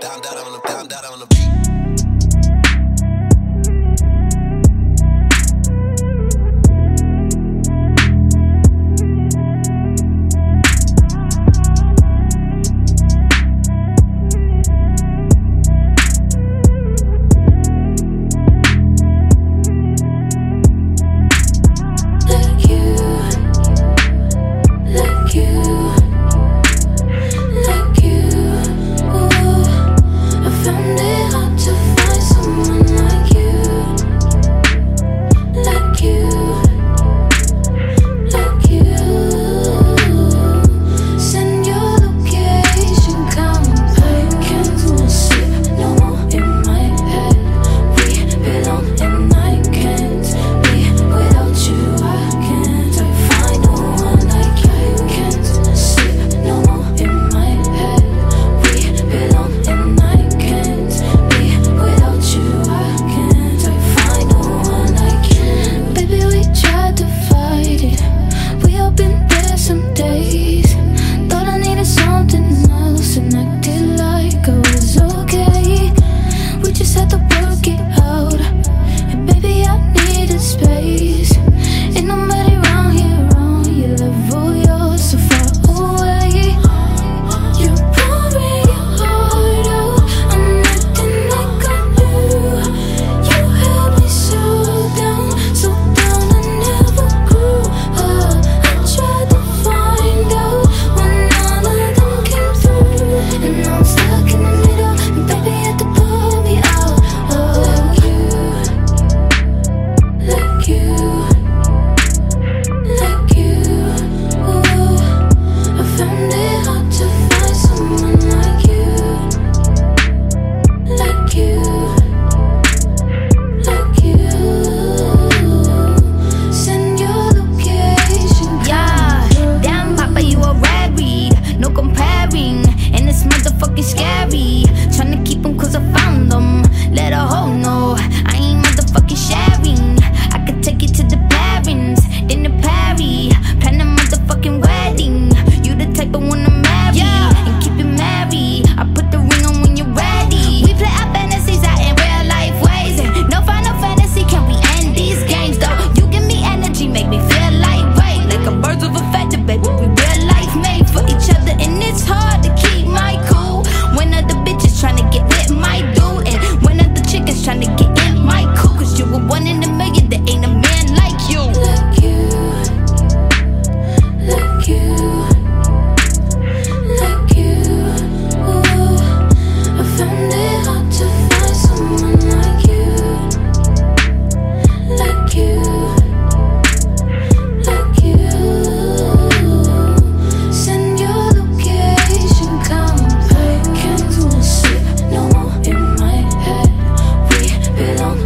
Down, down on the, down, down on the beat. You a one in a million, there ain't a man like you. like you, like you, look you. Ooh, I found it hard to find someone like you. Like you, like you. Send your location, come. I can't do shit no more in my head. We belong.